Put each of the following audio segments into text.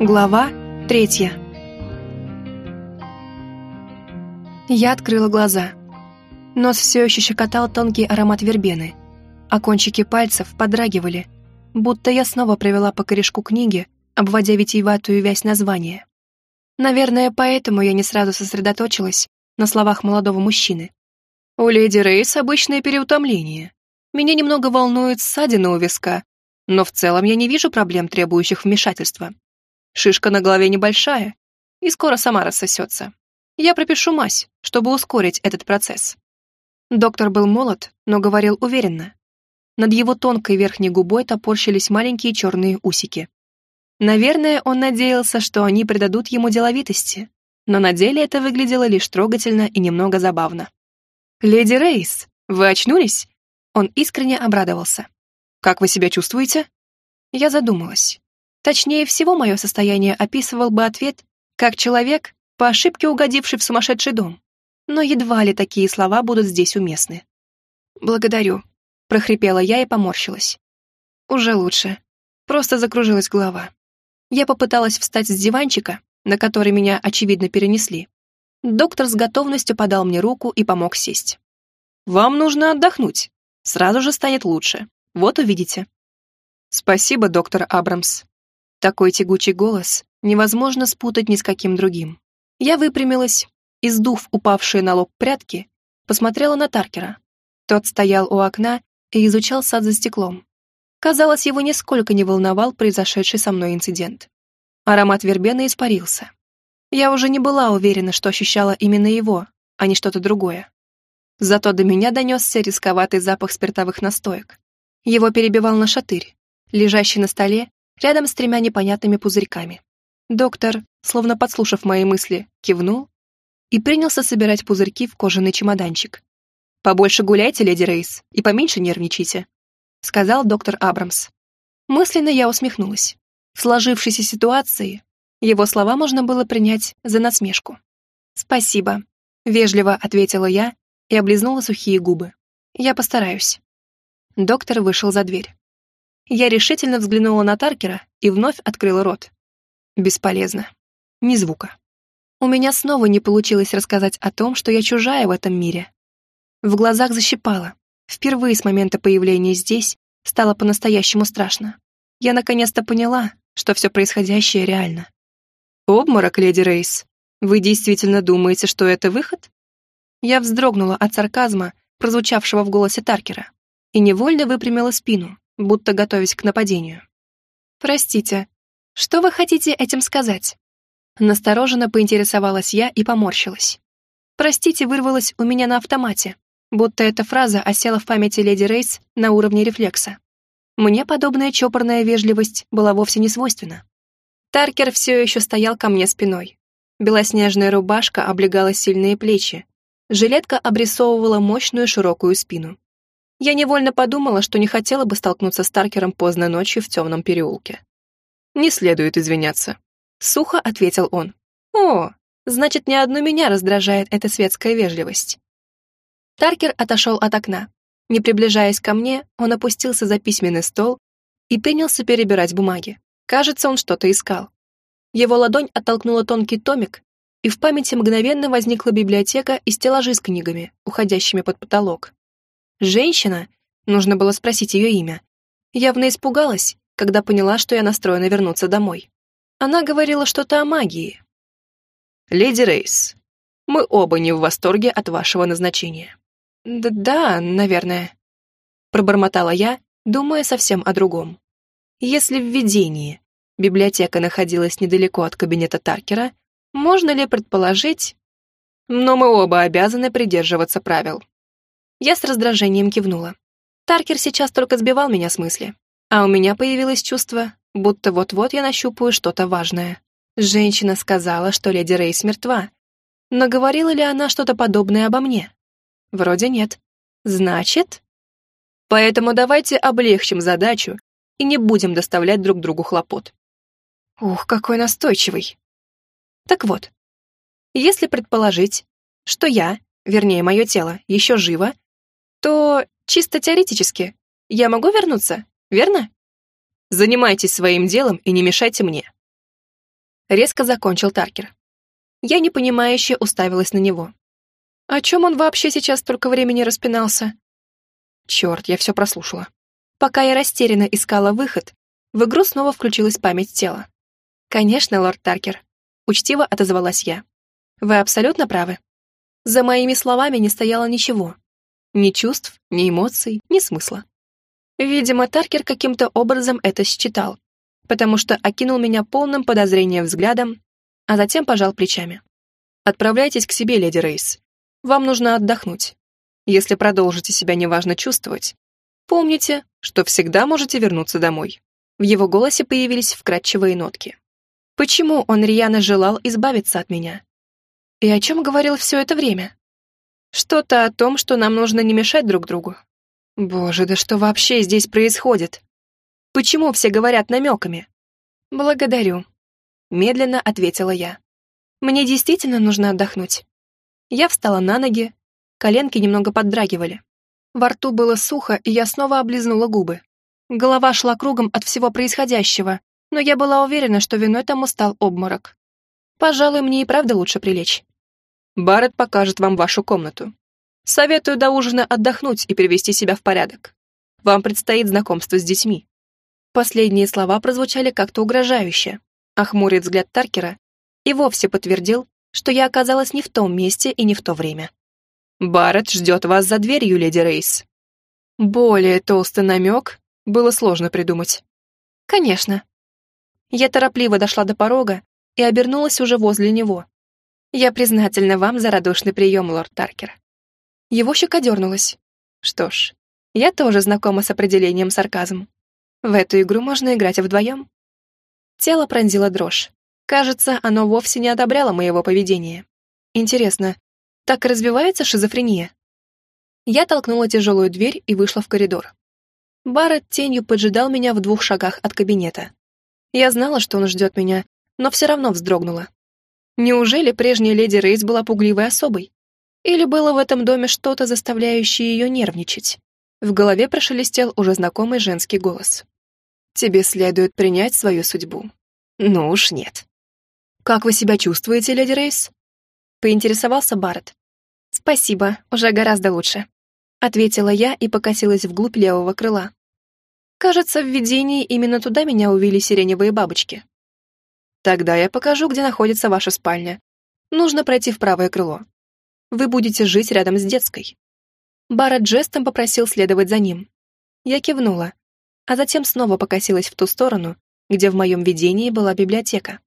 Глава третья. Я открыла глаза. Нос все еще щекотал тонкий аромат вербены, а кончики пальцев подрагивали, будто я снова провела по корешку книги, обводя витиеватую вязь названия. Наверное, поэтому я не сразу сосредоточилась на словах молодого мужчины. У леди Рейс обычное переутомление. Меня немного волнует ссадина у виска, но в целом я не вижу проблем, требующих вмешательства. Шишка на голове небольшая и скоро сама рассосется. Я пропишу мазь, чтобы ускорить этот процесс. Доктор был молод, но говорил уверенно. Над его тонкой верхней губой топорщились маленькие черные усики. Наверное, он надеялся, что они придадут ему деловитости, но на деле это выглядело лишь трогательно и немного забавно. «Леди Рейс, вы очнулись?» Он искренне обрадовался. «Как вы себя чувствуете?» Я задумалась. Точнее всего, мое состояние описывал бы ответ, как человек, по ошибке угодивший в сумасшедший дом. Но едва ли такие слова будут здесь уместны. «Благодарю», — прохрипела я и поморщилась. «Уже лучше. Просто закружилась голова». Я попыталась встать с диванчика, на который меня, очевидно, перенесли. Доктор с готовностью подал мне руку и помог сесть. «Вам нужно отдохнуть. Сразу же станет лучше. Вот увидите». «Спасибо, доктор Абрамс». Такой тягучий голос невозможно спутать ни с каким другим. Я выпрямилась и, сдув упавшие на лоб прятки, посмотрела на Таркера. Тот стоял у окна и изучал сад за стеклом. Казалось, его нисколько не волновал произошедший со мной инцидент. Аромат вербены испарился. Я уже не была уверена, что ощущала именно его, а не что-то другое. Зато до меня донесся рисковатый запах спиртовых настоек. Его перебивал нашатырь, лежащий на столе рядом с тремя непонятными пузырьками. Доктор, словно подслушав мои мысли, кивнул и принялся собирать пузырьки в кожаный чемоданчик. «Побольше гуляйте, леди Рейс, и поменьше нервничайте», — сказал доктор Абрамс. Мысленно я усмехнулась. В сложившейся ситуации его слова можно было принять за насмешку. «Спасибо», — вежливо ответила я и облизнула сухие губы. «Я постараюсь». Доктор вышел за дверь. Я решительно взглянула на Таркера и вновь открыла рот. Бесполезно. Ни звука. У меня снова не получилось рассказать о том, что я чужая в этом мире. В глазах защипало. Впервые с момента появления здесь стало по-настоящему страшно. Я наконец-то поняла, что все происходящее реально. «Обморок, леди Рейс. Вы действительно думаете, что это выход?» Я вздрогнула от сарказма, прозвучавшего в голосе Таркера, и невольно выпрямила спину, будто готовясь к нападению. «Простите, что вы хотите этим сказать?» Настороженно поинтересовалась я и поморщилась. «Простите» вырвалась у меня на автомате, будто эта фраза осела в памяти леди Рейс на уровне рефлекса. Мне подобная чопорная вежливость была вовсе не свойственна. Таркер все еще стоял ко мне спиной. Белоснежная рубашка облегала сильные плечи. Жилетка обрисовывала мощную широкую спину. Я невольно подумала, что не хотела бы столкнуться с Таркером поздно ночью в темном переулке. «Не следует извиняться», — сухо ответил он. «О, значит, не одну меня раздражает эта светская вежливость. Таркер отошел от окна. Не приближаясь ко мне, он опустился за письменный стол и принялся перебирать бумаги. Кажется, он что-то искал. Его ладонь оттолкнула тонкий томик, и в памяти мгновенно возникла библиотека и стеллажи с книгами, уходящими под потолок. Женщина, нужно было спросить ее имя, явно испугалась, когда поняла, что я настроена вернуться домой. Она говорила что-то о магии. «Леди Рейс, мы оба не в восторге от вашего назначения. «Да, да, наверное», — пробормотала я, думая совсем о другом. Если в видении библиотека находилась недалеко от кабинета Таркера, можно ли предположить... Но мы оба обязаны придерживаться правил. Я с раздражением кивнула. Таркер сейчас только сбивал меня с мысли, а у меня появилось чувство, будто вот-вот я нащупаю что-то важное. Женщина сказала, что леди Рейс мертва, но говорила ли она что-то подобное обо мне? Вроде нет. Значит? Поэтому давайте облегчим задачу и не будем доставлять друг другу хлопот. Ух, какой настойчивый. Так вот, если предположить, что я, вернее, мое тело, еще живо, то чисто теоретически я могу вернуться, верно? Занимайтесь своим делом и не мешайте мне. Резко закончил Таркер. Я непонимающе уставилась на него. О чем он вообще сейчас столько времени распинался? Черт, я все прослушала. Пока я растерянно искала выход, в игру снова включилась память тела. «Конечно, лорд Таркер», — учтиво отозвалась я. «Вы абсолютно правы. За моими словами не стояло ничего. Ни чувств, ни эмоций, ни смысла. Видимо, Таркер каким-то образом это считал, потому что окинул меня полным подозрением взглядом, а затем пожал плечами. «Отправляйтесь к себе, леди Рейс. Вам нужно отдохнуть. Если продолжите себя неважно чувствовать, Помните, что всегда можете вернуться домой. В его голосе появились вкрадчивые нотки. Почему он рьяно желал избавиться от меня? И о чем говорил все это время? Что-то о том, что нам нужно не мешать друг другу. Боже, да что вообще здесь происходит? Почему все говорят намеками? Благодарю. Медленно ответила я. Мне действительно нужно отдохнуть. Я встала на ноги, коленки немного поддрагивали. Во рту было сухо, и я снова облизнула губы. Голова шла кругом от всего происходящего, но я была уверена, что виной тому стал обморок. Пожалуй, мне и правда лучше прилечь. Барретт покажет вам вашу комнату. Советую до ужина отдохнуть и привести себя в порядок. Вам предстоит знакомство с детьми. Последние слова прозвучали как-то угрожающе, а хмурый взгляд Таркера и вовсе подтвердил, что я оказалась не в том месте и не в то время. Барретт ждет вас за дверью, леди Рейс. Более толстый намек было сложно придумать. Конечно. Я торопливо дошла до порога и обернулась уже возле него. Я признательна вам за радушный прием, лорд Таркер. Его щека дернулась. Что ж, я тоже знакома с определением сарказм. В эту игру можно играть вдвоем. Тело пронзило дрожь. Кажется, оно вовсе не одобряло моего поведения. Интересно, так и развивается шизофрения. Я толкнула тяжелую дверь и вышла в коридор. Барретт тенью поджидал меня в двух шагах от кабинета. Я знала, что он ждет меня, но все равно вздрогнула. Неужели прежняя леди Рейс была пугливой особой? Или было в этом доме что-то, заставляющее ее нервничать? В голове прошелестел уже знакомый женский голос. «Тебе следует принять свою судьбу». «Ну уж нет». «Как вы себя чувствуете, леди Рейс?» Поинтересовался Барретт. «Спасибо, уже гораздо лучше», — ответила я и покосилась вглубь левого крыла. Кажется, в видении именно туда меня увели сиреневые бабочки. Тогда я покажу, где находится ваша спальня. Нужно пройти в правое крыло. Вы будете жить рядом с детской. Барретт жестом попросил следовать за ним. Я кивнула, а затем снова покосилась в ту сторону, где в моем видении была библиотека.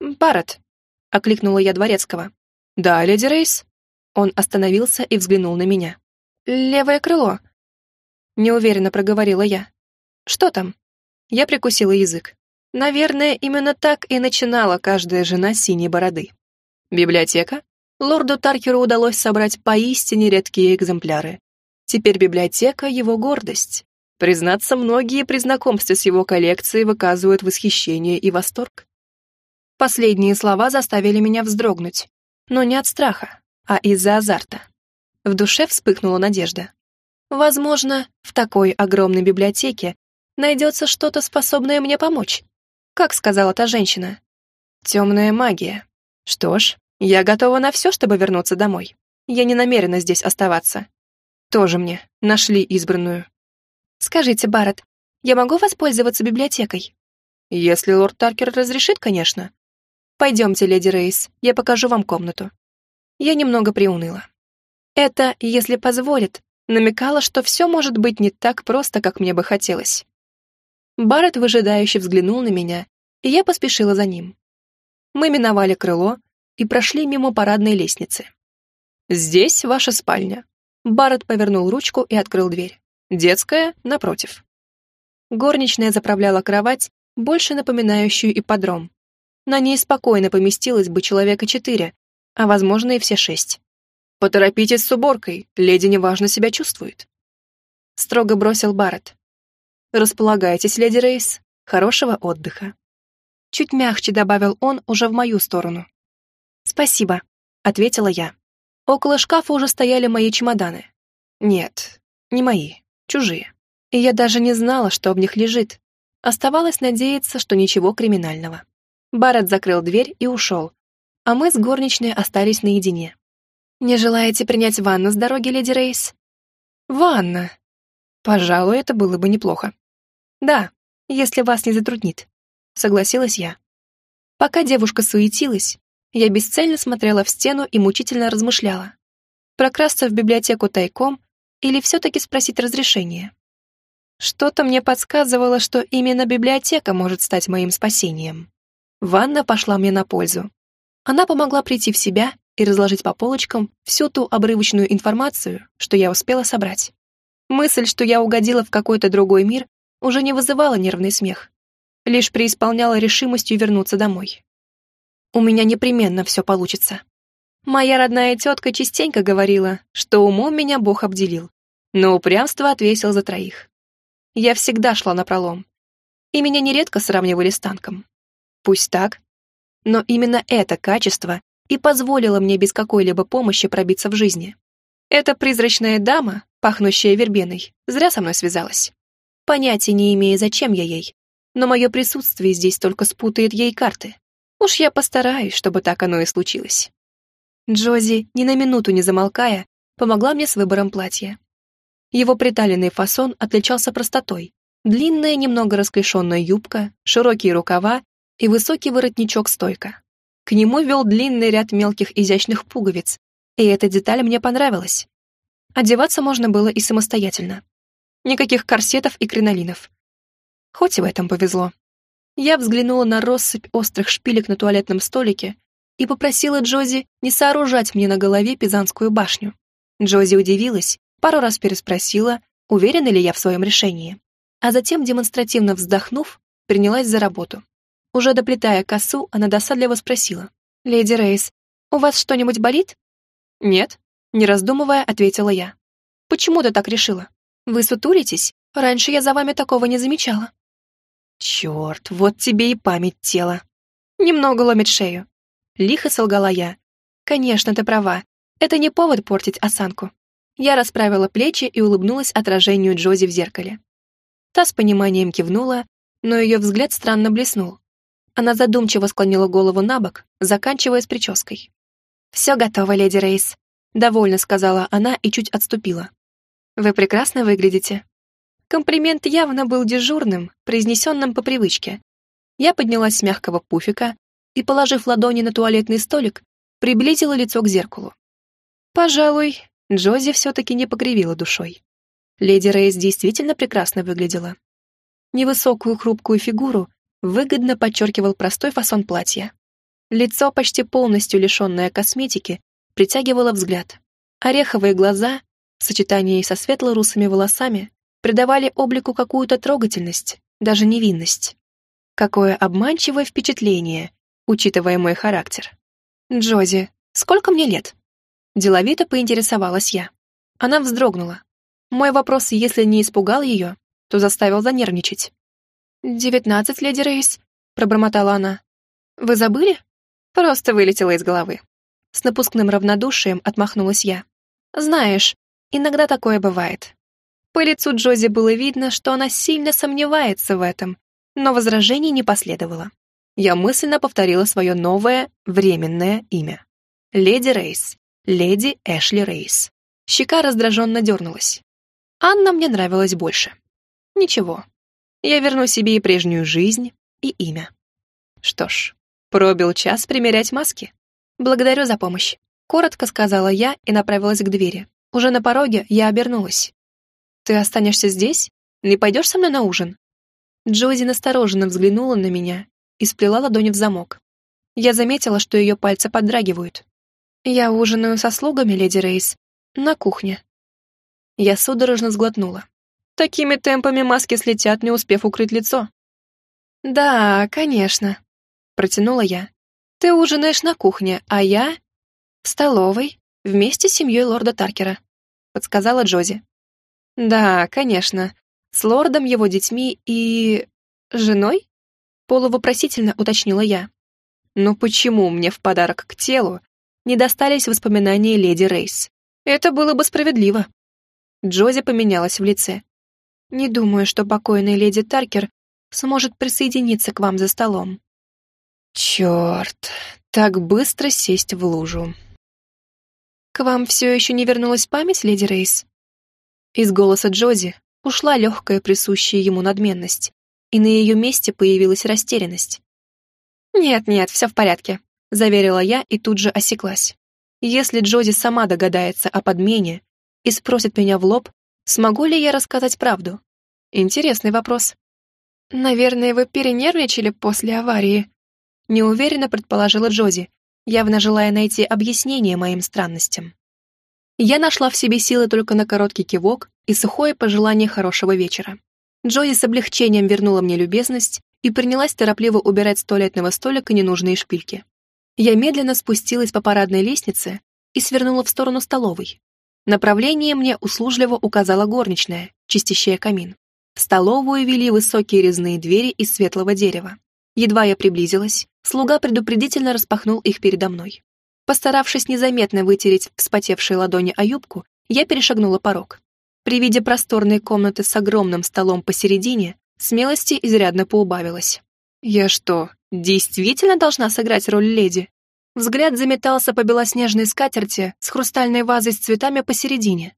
«Барретт», — окликнула я дворецкого. «Да, леди Рейс?» Он остановился и взглянул на меня. «Левое крыло», — неуверенно проговорила я. «Что там?» Я прикусила язык. Наверное, именно так и начинала каждая жена синей бороды. Библиотека? Лорду Таркеру удалось собрать поистине редкие экземпляры. Теперь библиотека — его гордость. Признаться, многие при знакомстве с его коллекцией выказывают восхищение и восторг. Последние слова заставили меня вздрогнуть, но не от страха, а из-за азарта. В душе вспыхнула надежда. Возможно, в такой огромной библиотеке найдется что-то, способное мне помочь. Как сказала та женщина. Темная магия. Что ж, я готова на все, чтобы вернуться домой. Я не намерена здесь оставаться. Тоже мне нашли избранную. Скажите, Барретт, я могу воспользоваться библиотекой? Если лорд Таркер разрешит, конечно. Пойдемте, леди Рейс, я покажу вам комнату я немного приуныла. Это, если позволит, намекало, что все может быть не так просто, как мне бы хотелось. Барретт выжидающе взглянул на меня, и я поспешила за ним. Мы миновали крыло и прошли мимо парадной лестницы. «Здесь ваша спальня». Барретт повернул ручку и открыл дверь. «Детская, напротив». Горничная заправляла кровать, больше напоминающую ипподром. На ней спокойно поместилось бы человека четыре, а возможно и все шесть. «Поторопитесь с уборкой, леди неважно себя чувствует», — строго бросил Барретт. «Располагайтесь, леди Рейс, хорошего отдыха». Чуть мягче добавил он уже в мою сторону. «Спасибо», — ответила я. Около шкафа уже стояли мои чемоданы. Нет, не мои, чужие. И я даже не знала, что в них лежит. Оставалось надеяться, что ничего криминального. Барретт закрыл дверь и ушел, а мы с горничной остались наедине. «Не желаете принять ванну с дороги, леди Рейс?» «Ванна!» «Пожалуй, это было бы неплохо». «Да, если вас не затруднит», — согласилась я. Пока девушка суетилась, я бесцельно смотрела в стену и мучительно размышляла. Прокрасться в библиотеку тайком или все-таки спросить разрешение? Что-то мне подсказывало, что именно библиотека может стать моим спасением. Ванна пошла мне на пользу. Она помогла прийти в себя и разложить по полочкам всю ту обрывочную информацию, что я успела собрать. Мысль, что я угодила в какой-то другой мир, уже не вызывала нервный смех, лишь преисполняла решимостью вернуться домой. У меня непременно все получится. Моя родная тетка частенько говорила, что умом меня Бог обделил, но упрямство отвесил за троих. Я всегда шла напролом, и меня нередко сравнивали с танком. Пусть так, но именно это качество и позволило мне без какой-либо помощи пробиться в жизни. Эта призрачная дама, пахнущая вербеной, зря со мной связалась. Понятия не имея, зачем я ей, но мое присутствие здесь только спутает ей карты. Уж я постараюсь, чтобы так оно и случилось. Джози, ни на минуту не замолкая, помогла мне с выбором платья. Его приталенный фасон отличался простотой. Длинная, немного расклешенная юбка, широкие рукава и высокий воротничок-стойка. К нему вел длинный ряд мелких изящных пуговиц, и эта деталь мне понравилась. Одеваться можно было и самостоятельно. Никаких корсетов и кринолинов. Хоть и в этом повезло. Я взглянула на россыпь острых шпилек на туалетном столике и попросила Джози не сооружать мне на голове Пизанскую башню. Джози удивилась, пару раз переспросила, уверена ли я в своем решении, а затем, демонстративно вздохнув, принялась за работу. Уже доплетая косу, она досадливо спросила. «Леди Рейс, у вас что-нибудь болит?» «Нет», — не раздумывая, ответила я. «Почему ты так решила? Вы сутулитесь? Раньше я за вами такого не замечала». Черт, вот тебе и память тела. Немного ломит шею. Лихо солгала я. Конечно, ты права. Это не повод портить осанку. Я расправила плечи и улыбнулась отражению Джози в зеркале. Та с пониманием кивнула, но ее взгляд странно блеснул. Она задумчиво склонила голову на бок, заканчивая с прической. «Все готово, леди Рейс», — довольно сказала она и чуть отступила. «Вы прекрасно выглядите. Комплимент явно был дежурным, произнесенным по привычке. Я поднялась с мягкого пуфика и, положив ладони на туалетный столик, приблизила лицо к зеркалу. Пожалуй, Джози все-таки не покривила душой. Леди Рейс действительно прекрасно выглядела. Невысокую хрупкую фигуру выгодно подчеркивал простой фасон платья. Лицо, почти полностью лишенное косметики, притягивало взгляд. Ореховые глаза, в сочетании со светло-русыми волосами, придавали облику какую-то трогательность, даже невинность. Какое обманчивое впечатление, учитывая мой характер. «Джози, сколько мне лет?» Деловито поинтересовалась я. Она вздрогнула. Мой вопрос, если не испугал ее, то заставил занервничать. «Девятнадцать, леди Рейс», — пробормотала она. «Вы забыли?» Просто вылетело из головы. С напускным равнодушием отмахнулась я. «Знаешь, иногда такое бывает. По лицу Джози было видно, что она сильно сомневается в этом, но возражений не последовало. Я мысленно повторила свое новое, временное имя. Леди Рейс. Леди Эшли Рейс. Щека раздраженно дернулась. Анна мне нравилась больше. Ничего. Я верну себе и прежнюю жизнь, и имя. Что ж, пробил час примерять маски. Благодарю за помощь. Коротко сказала я и направилась к двери. Уже на пороге я обернулась. «Ты останешься здесь? Не пойдешь со мной на ужин?» Джози настороженно взглянула на меня и сплела ладони в замок. Я заметила, что ее пальцы подрагивают. «Я ужинаю со слугами, леди Рейс, на кухне». Я судорожно сглотнула. Такими темпами маски слетят, не успев укрыть лицо. «Да, конечно», — протянула я. «Ты ужинаешь на кухне, а я...» «В столовой, вместе с семьей лорда Таркера», — подсказала Джози. Да, конечно. С лордом, его детьми и... женой? Полувопросительно уточнила я. Но почему мне в подарок к телу не достались воспоминания леди Рейс? Это было бы справедливо. Джози поменялась в лице. Не думаю, что покойная леди Таркер сможет присоединиться к вам за столом. Черт, так быстро сесть в лужу. К вам все еще не вернулась память, леди Рейс? Из голоса Джози ушла легкая присущая ему надменность, и на ее месте появилась растерянность. «Нет-нет, все в порядке», — заверила я и тут же осеклась. Если Джози сама догадается о подмене и спросит меня в лоб, смогу ли я рассказать правду? Интересный вопрос. «Наверное, вы перенервничали после аварии», — неуверенно предположила Джози, явно желая найти объяснение моим странностям. Я нашла в себе силы только на короткий кивок и сухое пожелание хорошего вечера. Джози с облегчением вернула мне любезность и принялась торопливо убирать с туалетного столика ненужные шпильки. Я медленно спустилась по парадной лестнице и свернула в сторону столовой. Направление мне услужливо указала горничная, чистящая камин. В столовую вели высокие резные двери из светлого дерева. Едва я приблизилась, слуга предупредительно распахнул их передо мной. Постаравшись незаметно вытереть вспотевшие ладони о юбку, я перешагнула порог. При виде просторной комнаты с огромным столом посередине, смелости изрядно поубавилось. Я что, действительно должна сыграть роль леди? Взгляд заметался по белоснежной скатерти с хрустальной вазой с цветами посередине.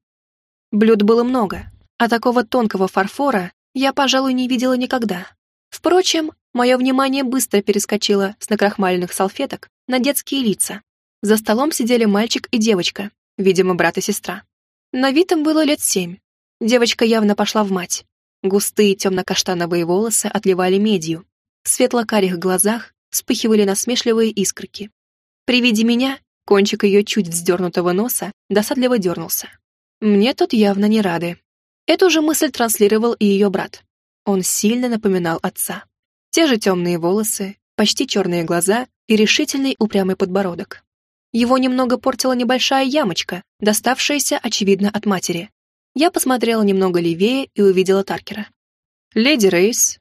Блюд было много, а такого тонкого фарфора я, пожалуй, не видела никогда. Впрочем, мое внимание быстро перескочило с накрахмаленных салфеток на детские лица. За столом сидели мальчик и девочка, видимо, брат и сестра. На вид им было лет семь. Девочка явно пошла в мать. Густые темно-каштановые волосы отливали медью. В светло-карих глазах вспыхивали насмешливые искорки. При виде меня кончик ее чуть вздернутого носа досадливо дернулся. Мне тут явно не рады. Эту же мысль транслировал и ее брат. Он сильно напоминал отца. Те же темные волосы, почти черные глаза и решительный упрямый подбородок. Его немного портила небольшая ямочка, доставшаяся, очевидно, от матери. Я посмотрела немного левее и увидела Таркера. «Леди Рейс».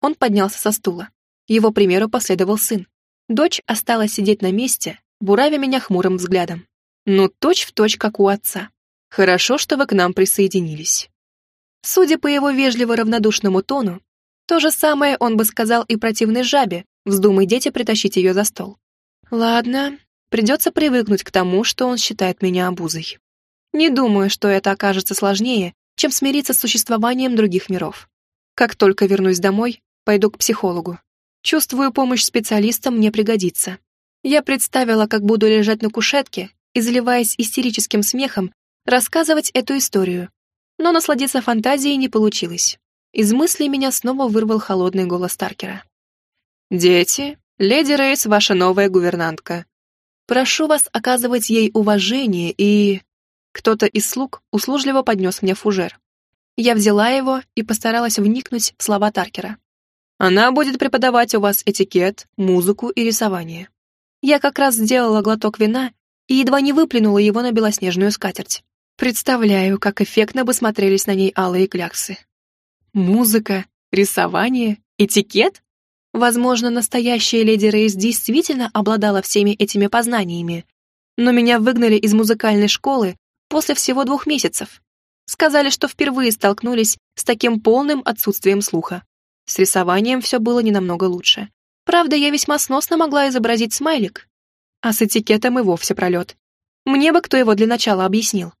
Он поднялся со стула. Его примеру последовал сын. Дочь осталась сидеть на месте, буравя меня хмурым взглядом. Ну, точь в точь, как у отца. Хорошо, что вы к нам присоединились. Судя по его вежливо равнодушному тону, то же самое он бы сказал и противной жабе, вздумай дети притащить ее за стол. Ладно, придется привыкнуть к тому, что он считает меня обузой. Не думаю, что это окажется сложнее, чем смириться с существованием других миров. Как только вернусь домой, пойду к психологу. Чувствую, помощь специалиста мне пригодится. Я представила, как буду лежать на кушетке и, заливаясь истерическим смехом, рассказывать эту историю, но насладиться фантазией не получилось. Из мыслей меня снова вырвал холодный голос Таркера. «Дети, леди Рейс ваша новая гувернантка. Прошу вас оказывать ей уважение и...» Кто-то из слуг услужливо поднес мне фужер. Я взяла его и постаралась вникнуть в слова Таркера. «Она будет преподавать у вас этикет, музыку и рисование». Я как раз сделала глоток вина и едва не выплюнула его на белоснежную скатерть. Представляю, как эффектно бы смотрелись на ней алые кляксы. Музыка, рисование, этикет? Возможно, настоящая леди Рейс действительно обладала всеми этими познаниями, но меня выгнали из музыкальной школы после всего двух месяцев. Сказали, что впервые столкнулись с таким полным отсутствием слуха. С рисованием все было не намного лучше. Правда, я весьма сносно могла изобразить смайлик, а с этикетом и вовсе пролет. Мне бы кто его для начала объяснил.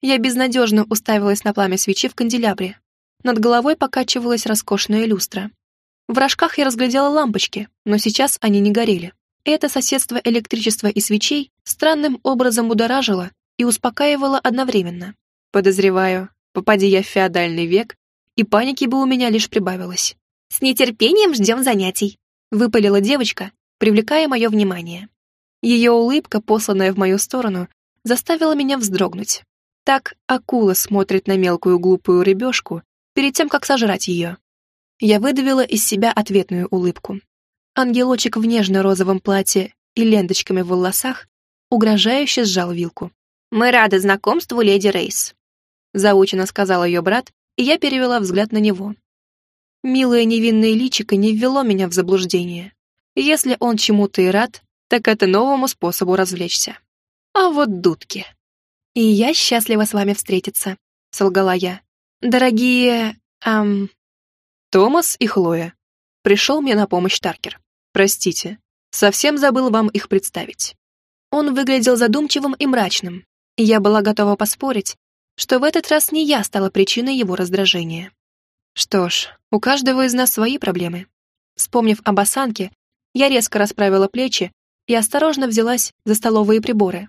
Я безнадежно уставилась на пламя свечи в канделябре. Над головой покачивалась роскошная люстра. В рожках я разглядела лампочки, но сейчас они не горели. Это соседство электричества и свечей странным образом будоражило и успокаивало одновременно. Подозреваю, попади я в феодальный век, и паники бы у меня лишь прибавилось. «С нетерпением ждем занятий», — выпалила девочка, привлекая мое внимание. Ее улыбка, посланная в мою сторону, заставила меня вздрогнуть. Так акула смотрит на мелкую глупую рыбешку перед тем, как сожрать ее. Я выдавила из себя ответную улыбку. Ангелочек в нежно-розовом платье и ленточками в волосах угрожающе сжал вилку. «Мы рады знакомству, леди Рейс», — заучено сказал ее брат, и я перевела взгляд на него. Милое невинное личико не ввело меня в заблуждение. Если он чему-то и рад, так это новому способу развлечься. А вот дудки. «И я счастлива с вами встретиться», — солгала я. «Дорогие... эм...» «Томас и Хлоя». Пришел мне на помощь Таркер. «Простите, Совсем забыл вам их представить. Он выглядел задумчивым и мрачным, и я была готова поспорить, что в этот раз не я стала причиной его раздражения. Что ж, у каждого из нас свои проблемы. Вспомнив об осанке, я резко расправила плечи и осторожно взялась за столовые приборы.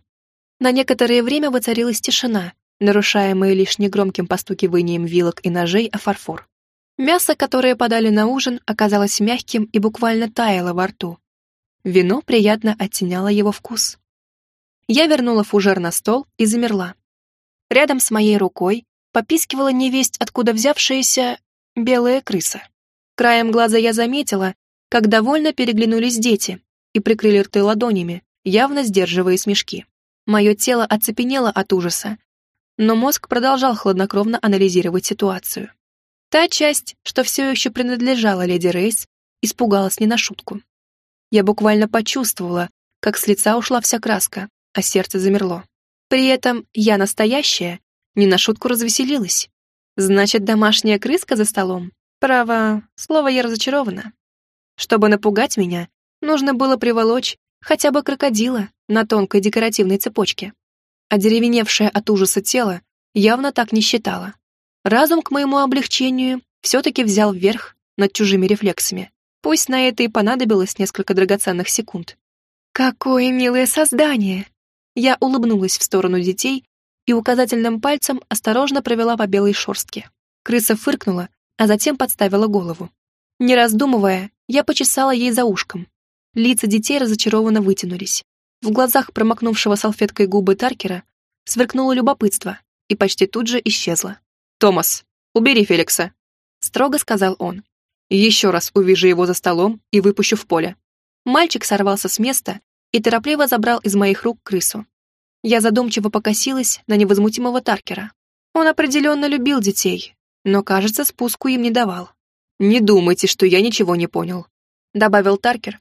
На некоторое время воцарилась тишина, нарушаемая лишь негромким постукиванием вилок и ножей о фарфор. Мясо, которое подали на ужин, оказалось мягким и буквально таяло во рту. Вино приятно оттеняло его вкус. Я вернула фужер на стол и замерла. Рядом с моей рукой попискивала невесть, откуда взявшаяся белая крыса. Краем глаза я заметила, как довольно переглянулись дети и прикрыли рты ладонями, явно сдерживая смешки. Мое тело оцепенело от ужаса, но мозг продолжал хладнокровно анализировать ситуацию. Та часть, что все еще принадлежала леди Рейс, испугалась не на шутку. Я буквально почувствовала, как с лица ушла вся краска, а сердце замерло. При этом я настоящая, не на шутку развеселилась. Значит, домашняя крыска за столом? Право, слово я разочарована. Чтобы напугать меня, нужно было приволочь хотя бы крокодила на тонкой декоративной цепочке. А деревеневшее от ужаса тело явно так не считало. Разум, к моему облегчению, все-таки взял вверх над чужими рефлексами. Пусть на это и понадобилось несколько драгоценных секунд. «Какое милое создание!» Я улыбнулась в сторону детей и указательным пальцем осторожно провела по белой шорстке. Крыса фыркнула, а затем подставила голову. Не раздумывая, я почесала ей за ушком. Лица детей разочарованно вытянулись. В глазах промокнувшего салфеткой губы Таркера сверкнуло любопытство и почти тут же исчезло. «Томас, убери Феликса», — строго сказал он. «Еще раз увижу его за столом и выпущу в поле». Мальчик сорвался с места и торопливо забрал из моих рук крысу. Я задумчиво покосилась на невозмутимого Таркера. Он определенно любил детей, но, кажется, спуску им не давал. «Не думайте, что я ничего не понял», — добавил Таркер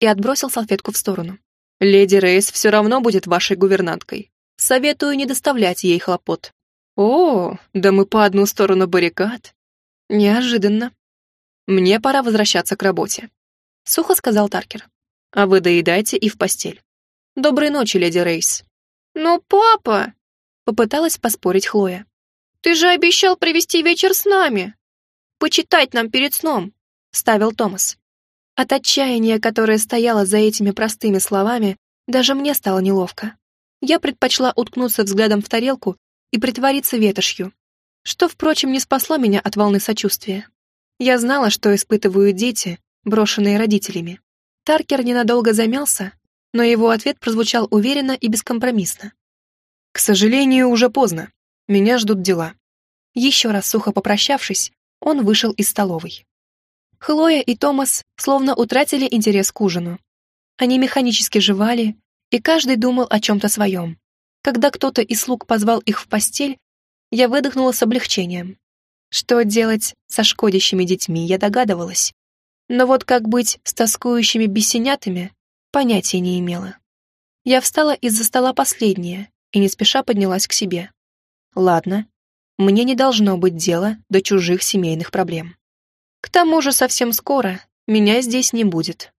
и отбросил салфетку в сторону. «Леди Рейс все равно будет вашей гувернанткой. Советую не доставлять ей хлопот». «О, да мы по одну сторону баррикад». «Неожиданно». «Мне пора возвращаться к работе», — сухо сказал Таркер. «А вы доедайте и в постель. Доброй ночи, леди Рейс». «Но папа...» — попыталась поспорить Хлоя. «Ты же обещал провести вечер с нами. Почитать нам перед сном», — ставил Томас. От отчаяния, которое стояло за этими простыми словами, даже мне стало неловко. Я предпочла уткнуться взглядом в тарелку и притвориться ветошью, что, впрочем, не спасло меня от волны сочувствия. Я знала, что испытывают дети, брошенные родителями. Таркер ненадолго замялся, но его ответ прозвучал уверенно и бескомпромиссно. «К сожалению, уже поздно. Меня ждут дела». Еще раз сухо попрощавшись, он вышел из столовой. Хлоя и Томас словно утратили интерес к ужину. Они механически жевали, и каждый думал о чем-то своем. Когда кто-то из слуг позвал их в постель, я выдохнула с облегчением. Что делать со шкодящими детьми, я догадывалась. Но вот как быть с тоскующими бесенятами, понятия не имела. Я встала из-за стола последняя и не спеша поднялась к себе. Ладно, мне не должно быть дела до чужих семейных проблем. К тому же совсем скоро меня здесь не будет.